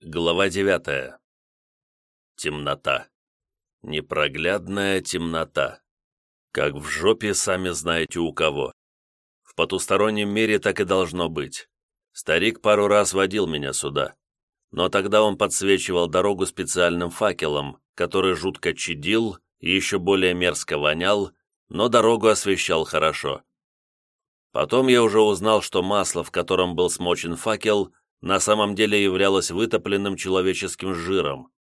Глава девятая. Темнота. Непроглядная темнота. Как в жопе, сами знаете у кого. В потустороннем мире так и должно быть. Старик пару раз водил меня сюда. Но тогда он подсвечивал дорогу специальным факелом, который жутко чадил и еще более мерзко вонял, но дорогу освещал хорошо. Потом я уже узнал, что масло, в котором был смочен факел, на самом деле являлась вытопленным человеческим жиром.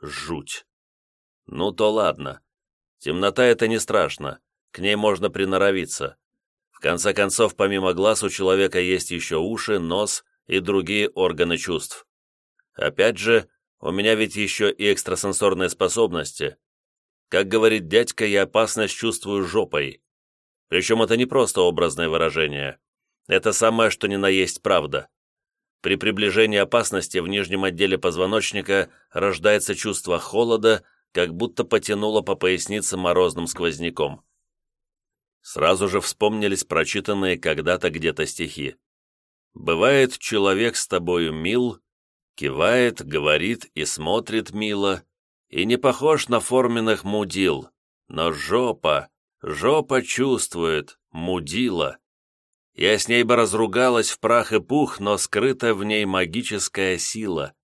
Жуть. Ну то ладно. Темнота — это не страшно, к ней можно приноровиться. В конце концов, помимо глаз у человека есть еще уши, нос и другие органы чувств. Опять же, у меня ведь еще и экстрасенсорные способности. Как говорит дядька, я опасность чувствую жопой. Причем это не просто образное выражение. Это самое, что ни на есть правда. При приближении опасности в нижнем отделе позвоночника рождается чувство холода, как будто потянуло по пояснице морозным сквозняком. Сразу же вспомнились прочитанные когда-то где-то стихи. «Бывает, человек с тобою мил, кивает, говорит и смотрит мило, и не похож на форменных мудил, но жопа, жопа чувствует, мудила». Я с ней бы разругалась в прах и пух, но скрыта в ней магическая сила.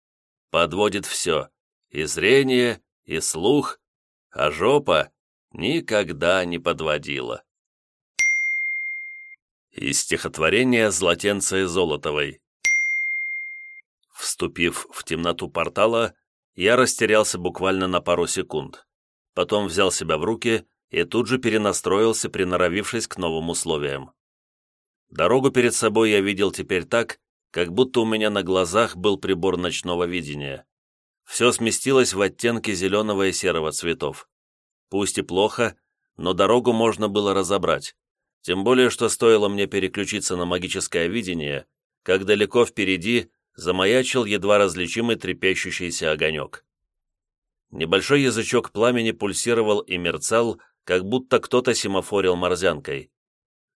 Подводит все, и зрение, и слух, а жопа никогда не подводила. Из стихотворения Златенца и Золотовой. Вступив в темноту портала, я растерялся буквально на пару секунд. Потом взял себя в руки и тут же перенастроился, приноровившись к новым условиям. Дорогу перед собой я видел теперь так, как будто у меня на глазах был прибор ночного видения. Все сместилось в оттенки зеленого и серого цветов. Пусть и плохо, но дорогу можно было разобрать. Тем более, что стоило мне переключиться на магическое видение, как далеко впереди замаячил едва различимый трепещущийся огонек. Небольшой язычок пламени пульсировал и мерцал, как будто кто-то семафорил морзянкой.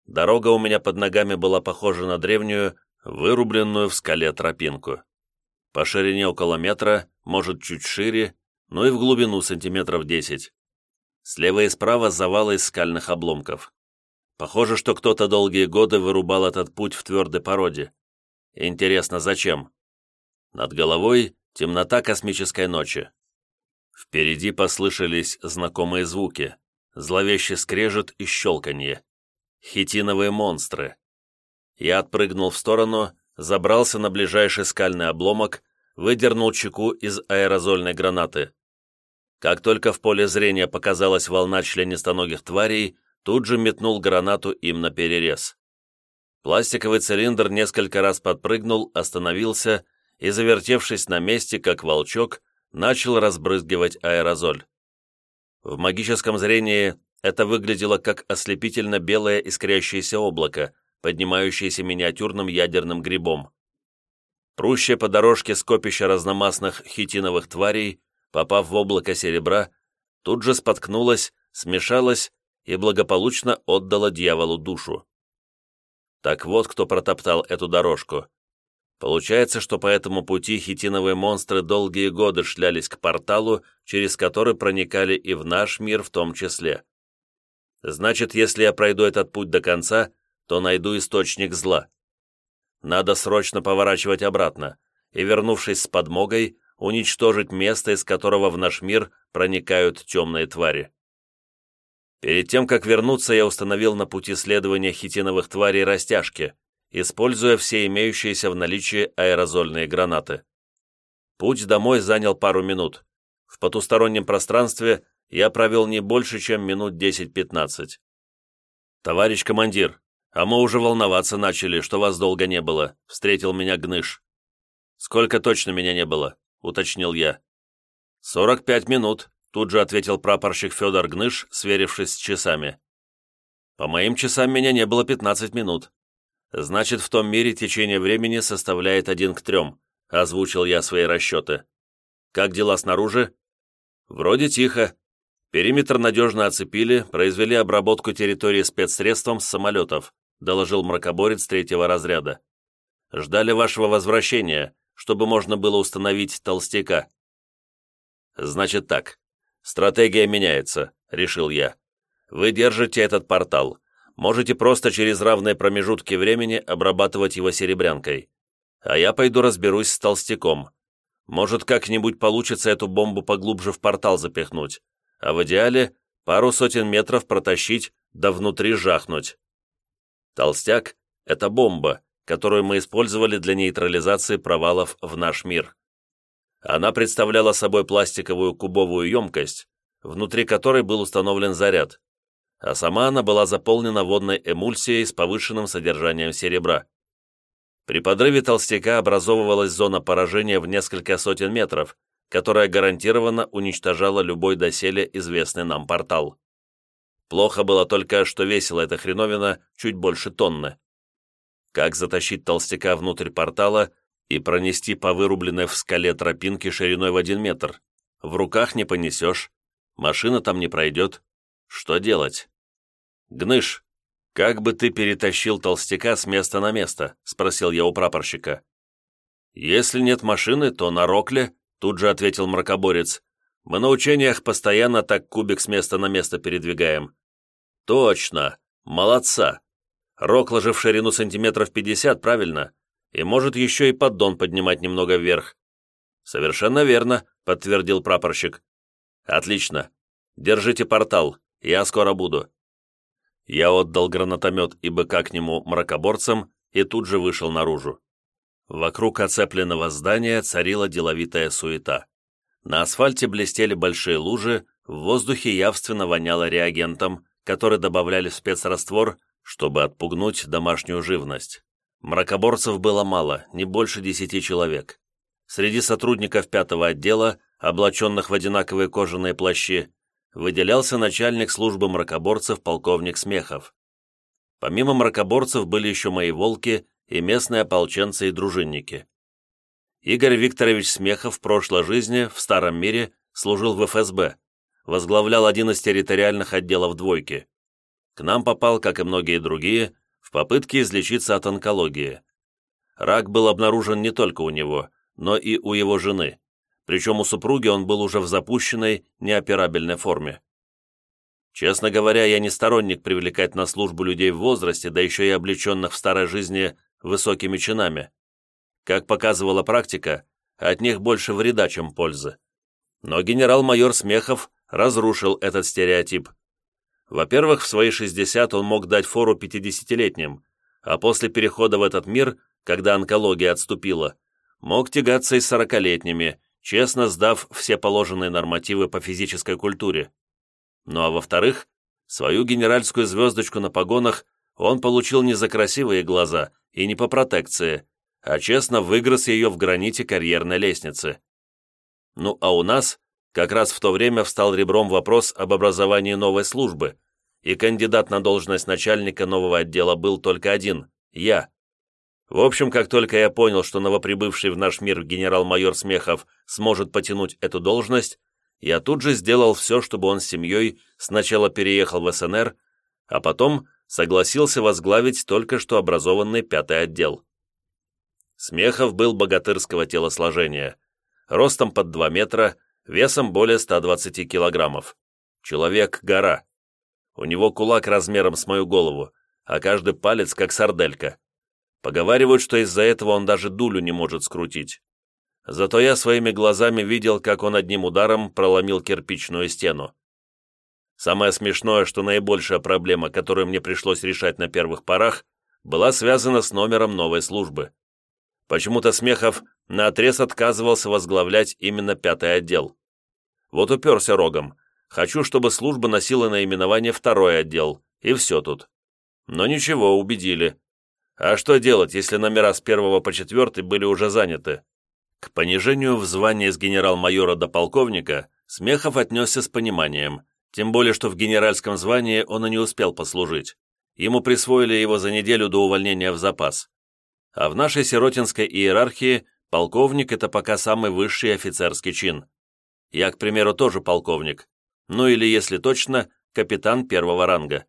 Дорога у меня под ногами была похожа на древнюю, вырубленную в скале тропинку. По ширине около метра, может, чуть шире, но и в глубину сантиметров десять. Слева и справа завалы из скальных обломков. Похоже, что кто-то долгие годы вырубал этот путь в твердой породе. Интересно, зачем? Над головой темнота космической ночи. Впереди послышались знакомые звуки, зловещий скрежет и щелканье хитиновые монстры. Я отпрыгнул в сторону, забрался на ближайший скальный обломок, выдернул чеку из аэрозольной гранаты. Как только в поле зрения показалась волна членистоногих тварей, тут же метнул гранату им на перерез. Пластиковый цилиндр несколько раз подпрыгнул, остановился и, завертевшись на месте, как волчок, начал разбрызгивать аэрозоль. В магическом зрении это выглядело как ослепительно белое искрящееся облако, поднимающееся миниатюрным ядерным грибом. Прущее по дорожке скопище разномастных хитиновых тварей, попав в облако серебра, тут же споткнулось, смешалось и благополучно отдало дьяволу душу. Так вот, кто протоптал эту дорожку. Получается, что по этому пути хитиновые монстры долгие годы шлялись к порталу, через который проникали и в наш мир в том числе. Значит, если я пройду этот путь до конца, то найду источник зла. Надо срочно поворачивать обратно и, вернувшись с подмогой, уничтожить место, из которого в наш мир проникают темные твари. Перед тем, как вернуться, я установил на пути следования хитиновых тварей растяжки, используя все имеющиеся в наличии аэрозольные гранаты. Путь домой занял пару минут. В потустороннем пространстве я провел не больше, чем минут 10-15. «Товарищ командир, а мы уже волноваться начали, что вас долго не было», — встретил меня Гныш. «Сколько точно меня не было?» — уточнил я. «Сорок пять минут», — тут же ответил прапорщик Федор Гныш, сверившись с часами. «По моим часам меня не было пятнадцать минут. Значит, в том мире течение времени составляет один к трем», — озвучил я свои расчеты. «Как дела снаружи?» «Вроде тихо», Периметр надежно оцепили, произвели обработку территории спецсредством с самолетов, доложил мракоборец третьего разряда. Ждали вашего возвращения, чтобы можно было установить толстяка. Значит так, стратегия меняется, решил я. Вы держите этот портал. Можете просто через равные промежутки времени обрабатывать его серебрянкой. А я пойду разберусь с толстяком. Может, как-нибудь получится эту бомбу поглубже в портал запихнуть, а в идеале пару сотен метров протащить, да внутри жахнуть. Толстяк — это бомба, которую мы использовали для нейтрализации провалов в наш мир. Она представляла собой пластиковую кубовую емкость, внутри которой был установлен заряд, а сама она была заполнена водной эмульсией с повышенным содержанием серебра. При подрыве толстяка образовывалась зона поражения в несколько сотен метров, которая гарантированно уничтожала любой доселе известный нам портал. Плохо было только, что весила эта хреновина чуть больше тонны. Как затащить толстяка внутрь портала и пронести по вырубленной в скале тропинке шириной в один метр? В руках не понесешь, машина там не пройдет. Что делать? «Гныш, как бы ты перетащил толстяка с места на место?» — спросил я у прапорщика. «Если нет машины, то на рокле», — тут же ответил мракоборец. «Мы на учениях постоянно так кубик с места на место передвигаем. «Точно! Молодца! Рокла же в ширину сантиметров пятьдесят, правильно? И может еще и поддон поднимать немного вверх». «Совершенно верно», — подтвердил прапорщик. «Отлично. Держите портал, я скоро буду». Я отдал гранатомет и быка к нему мракоборцам и тут же вышел наружу. Вокруг оцепленного здания царила деловитая суета. На асфальте блестели большие лужи, в воздухе явственно воняло реагентом, который добавляли в спецраствор, чтобы отпугнуть домашнюю живность. Мракоборцев было мало, не больше десяти человек. Среди сотрудников пятого отдела, облаченных в одинаковые кожаные плащи, выделялся начальник службы мракоборцев полковник Смехов. Помимо мракоборцев были еще мои волки и местные ополченцы и дружинники. Игорь Викторович Смехов в прошлой жизни, в Старом мире, служил в ФСБ, возглавлял один из территориальных отделов «двойки». К нам попал, как и многие другие, в попытке излечиться от онкологии. Рак был обнаружен не только у него, но и у его жены, причем у супруги он был уже в запущенной, неоперабельной форме. Честно говоря, я не сторонник привлекать на службу людей в возрасте, да еще и облеченных в старой жизни высокими чинами. Как показывала практика, от них больше вреда, чем пользы. Но генерал-майор Смехов разрушил этот стереотип. Во-первых, в свои 60 он мог дать фору 50-летним, а после перехода в этот мир, когда онкология отступила, мог тягаться и с 40-летними, честно сдав все положенные нормативы по физической культуре. Ну а во-вторых, свою генеральскую звездочку на погонах он получил не за красивые глаза и не по протекции, а честно выгрыз ее в граните карьерной лестницы. Ну а у нас как раз в то время встал ребром вопрос об образовании новой службы, и кандидат на должность начальника нового отдела был только один – я. В общем, как только я понял, что новоприбывший в наш мир генерал-майор Смехов сможет потянуть эту должность, я тут же сделал все, чтобы он с семьей сначала переехал в СНР, а потом согласился возглавить только что образованный пятый отдел. Смехов был богатырского телосложения, ростом под 2 метра, весом более 120 килограммов. Человек-гора. У него кулак размером с мою голову, а каждый палец как сарделька. Поговаривают, что из-за этого он даже дулю не может скрутить. Зато я своими глазами видел, как он одним ударом проломил кирпичную стену. Самое смешное, что наибольшая проблема, которую мне пришлось решать на первых порах, была связана с номером новой службы. Почему-то Смехов наотрез отказывался возглавлять именно пятый отдел. Вот уперся рогом. Хочу, чтобы служба носила наименование второй отдел, и все тут. Но ничего, убедили. А что делать, если номера с первого по четвертый были уже заняты? К понижению в звании с генерал-майора до полковника Смехов отнесся с пониманием, тем более, что в генеральском звании он и не успел послужить. Ему присвоили его за неделю до увольнения в запас. А в нашей сиротинской иерархии полковник – это пока самый высший офицерский чин. Я, к примеру, тоже полковник. Ну или, если точно, капитан первого ранга.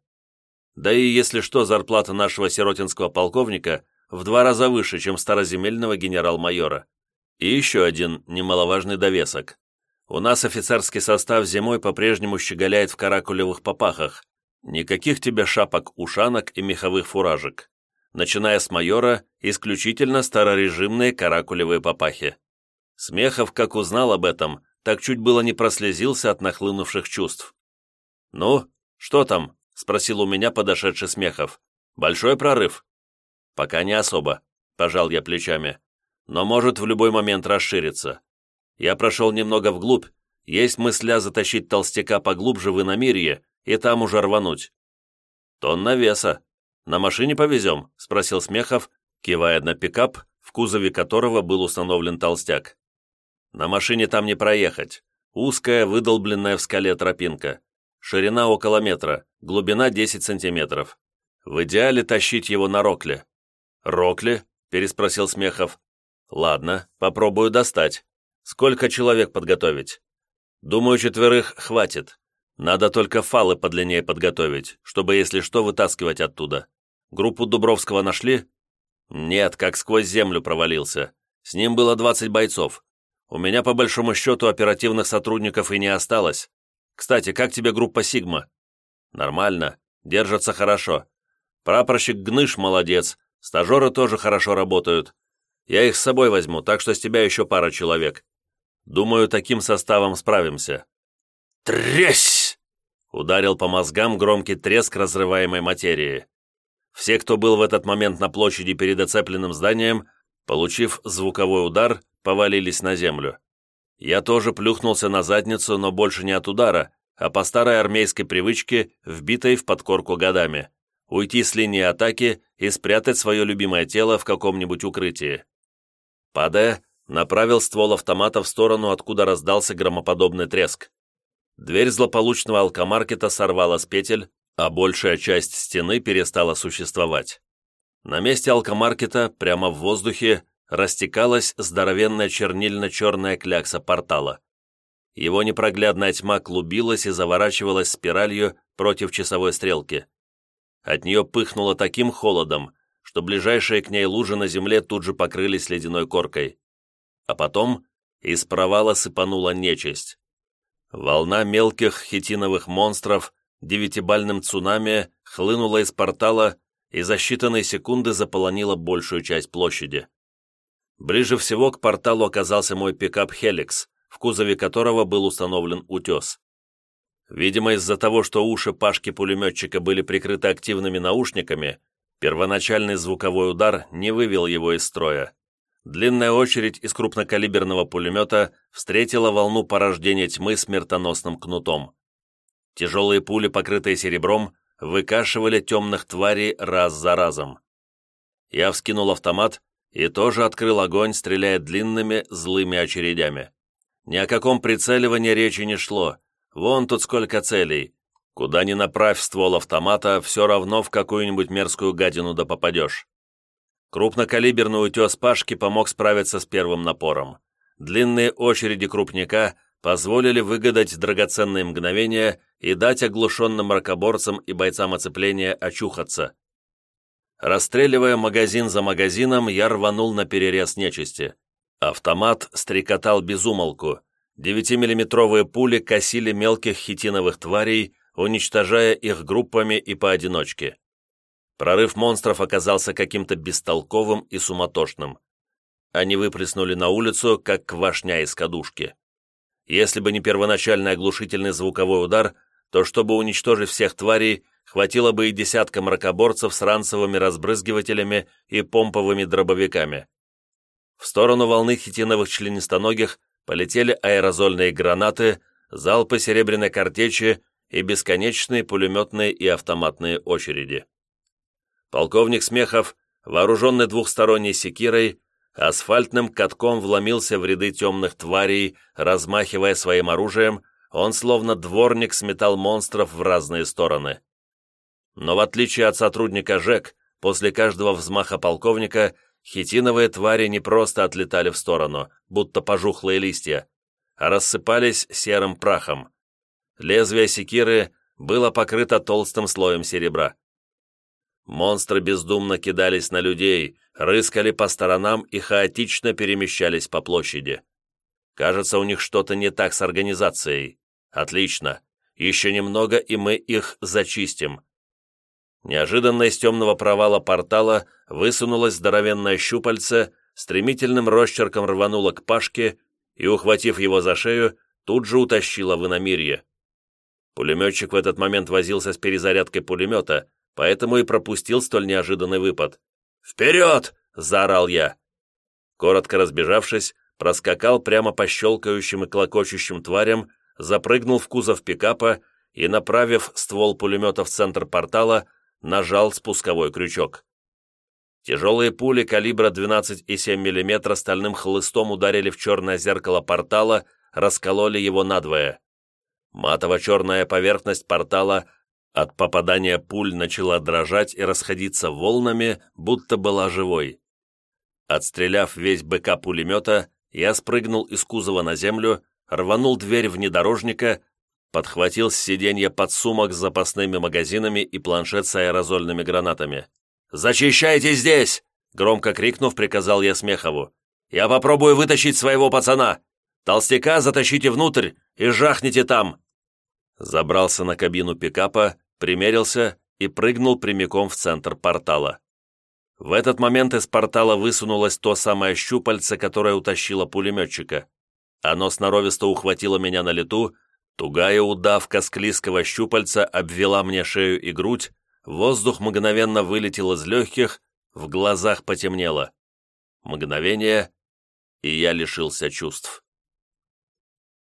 Да и, если что, зарплата нашего сиротинского полковника в два раза выше, чем староземельного генерал-майора. И еще один немаловажный довесок. У нас офицерский состав зимой по-прежнему щеголяет в каракулевых попахах. Никаких тебе шапок-ушанок и меховых фуражек. Начиная с майора, исключительно старорежимные каракулевые попахи. Смехов, как узнал об этом, так чуть было не прослезился от нахлынувших чувств. «Ну, что там?» — спросил у меня подошедший Смехов. «Большой прорыв?» «Пока не особо», — пожал я плечами. «Но может в любой момент расшириться. Я прошел немного вглубь, есть мысля затащить толстяка поглубже в иномирье и там уже рвануть». «Тонна веса. На машине повезем?» — спросил Смехов, кивая на пикап, в кузове которого был установлен толстяк. «На машине там не проехать. Узкая, выдолбленная в скале тропинка. Ширина около метра, глубина 10 сантиметров. В идеале тащить его на рокле». «Рокле?» — переспросил Смехов. «Ладно, попробую достать. Сколько человек подготовить?» «Думаю, четверых хватит. Надо только фалы подлиннее подготовить, чтобы, если что, вытаскивать оттуда. Группу Дубровского нашли?» «Нет, как сквозь землю провалился. С ним было 20 бойцов. У меня, по большому счету, оперативных сотрудников и не осталось. Кстати, как тебе группа «Сигма»?» «Нормально. Держатся хорошо. Прапорщик Гныш молодец. Стажеры тоже хорошо работают. Я их с собой возьму, так что с тебя еще пара человек. Думаю, таким составом справимся». «Тресь!» — ударил по мозгам громкий треск разрываемой материи. Все, кто был в этот момент на площади перед оцепленным зданием, получив звуковой удар, повалились на землю. Я тоже плюхнулся на задницу, но больше не от удара, а по старой армейской привычке, вбитой в подкорку годами уйти с линии атаки и спрятать свое любимое тело в каком-нибудь укрытии. Падая, направил ствол автомата в сторону, откуда раздался громоподобный треск. Дверь злополучного алкомаркета сорвала с петель, а большая часть стены перестала существовать. На месте алкомаркета, прямо в воздухе, растекалась здоровенная чернильно-черная клякса портала. Его непроглядная тьма клубилась и заворачивалась спиралью против часовой стрелки. От нее пыхнуло таким холодом, что ближайшие к ней лужи на земле тут же покрылись ледяной коркой. А потом из провала сыпанула нечисть. Волна мелких хитиновых монстров девятибальным цунами хлынула из портала и за считанные секунды заполонила большую часть площади. Ближе всего к порталу оказался мой пикап «Хеликс», в кузове которого был установлен утес. Видимо, из-за того, что уши Пашки-пулеметчика были прикрыты активными наушниками, первоначальный звуковой удар не вывел его из строя. Длинная очередь из крупнокалиберного пулемета встретила волну порождения тьмы смертоносным кнутом. Тяжелые пули, покрытые серебром, выкашивали темных тварей раз за разом. Я вскинул автомат и тоже открыл огонь, стреляя длинными, злыми очередями. Ни о каком прицеливании речи не шло, Вон тут сколько целей. Куда ни направь ствол автомата, все равно в какую-нибудь мерзкую гадину да попадешь. Крупнокалиберный утес Пашки помог справиться с первым напором. Длинные очереди крупника позволили выгадать драгоценные мгновения и дать оглушенным мракоборцам и бойцам оцепления очухаться. Расстреливая магазин за магазином, я рванул на перерез нечисти. Автомат стрекотал безумолку. Девятимиллиметровые пули косили мелких хитиновых тварей, уничтожая их группами и поодиночке. Прорыв монстров оказался каким-то бестолковым и суматошным. Они выплеснули на улицу, как квашня из кадушки. Если бы не первоначальный оглушительный звуковой удар, то чтобы уничтожить всех тварей, хватило бы и десятка мракоборцев с ранцевыми разбрызгивателями и помповыми дробовиками. В сторону волны хитиновых членистоногих полетели аэрозольные гранаты, залпы серебряной картечи и бесконечные пулеметные и автоматные очереди. Полковник Смехов, вооруженный двухсторонней секирой, асфальтным катком вломился в ряды темных тварей, размахивая своим оружием, он словно дворник сметал монстров в разные стороны. Но в отличие от сотрудника ЖЭК, после каждого взмаха полковника Хитиновые твари не просто отлетали в сторону, будто пожухлые листья, а рассыпались серым прахом. Лезвие секиры было покрыто толстым слоем серебра. Монстры бездумно кидались на людей, рыскали по сторонам и хаотично перемещались по площади. Кажется, у них что-то не так с организацией. Отлично. Еще немного, и мы их зачистим. Неожиданно из темного провала портала высунулось здоровенное щупальце, стремительным росчерком рвануло к Пашке и, ухватив его за шею, тут же утащило в иномирье. Пулеметчик в этот момент возился с перезарядкой пулемета, поэтому и пропустил столь неожиданный выпад. «Вперед!» — заорал я. Коротко разбежавшись, проскакал прямо по щелкающим и клокочущим тварям, запрыгнул в кузов пикапа и, направив ствол пулемета в центр портала, нажал спусковой крючок. Тяжелые пули калибра 12,7 мм стальным хлыстом ударили в черное зеркало портала, раскололи его надвое. Матово-черная поверхность портала от попадания пуль начала дрожать и расходиться волнами, будто была живой. Отстреляв весь БК пулемета, я спрыгнул из кузова на землю, рванул дверь внедорожника, подхватил с сиденья подсумок с запасными магазинами и планшет с аэрозольными гранатами. «Зачищайте здесь!» Громко крикнув, приказал я Смехову. «Я попробую вытащить своего пацана! Толстяка затащите внутрь и жахните там!» Забрался на кабину пикапа, примерился и прыгнул прямиком в центр портала. В этот момент из портала высунулось то самое щупальце, которое утащило пулеметчика. Оно сноровисто ухватило меня на лету, тугая удавка склизкого щупальца обвела мне шею и грудь, воздух мгновенно вылетел из легких, в глазах потемнело. Мгновение, и я лишился чувств.